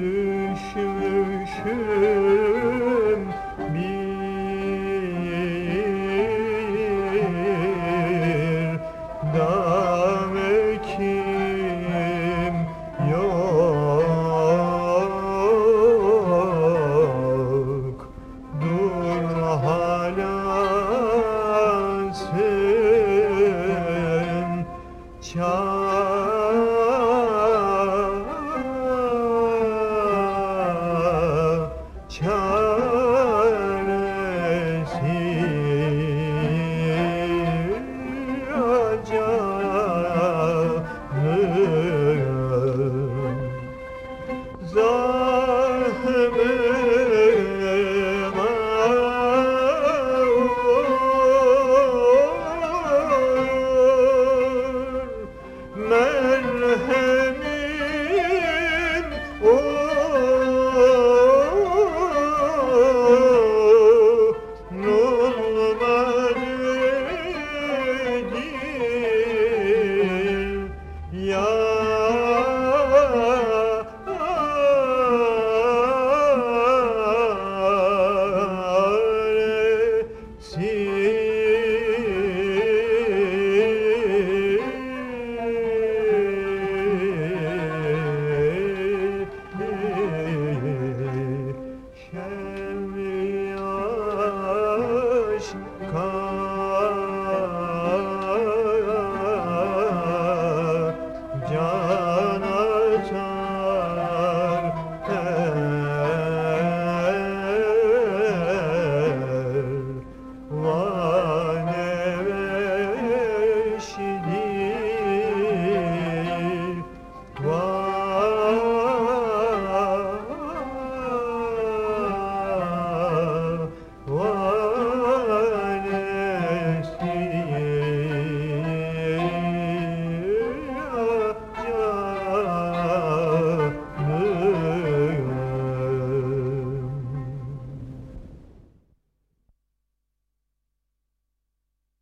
new 去。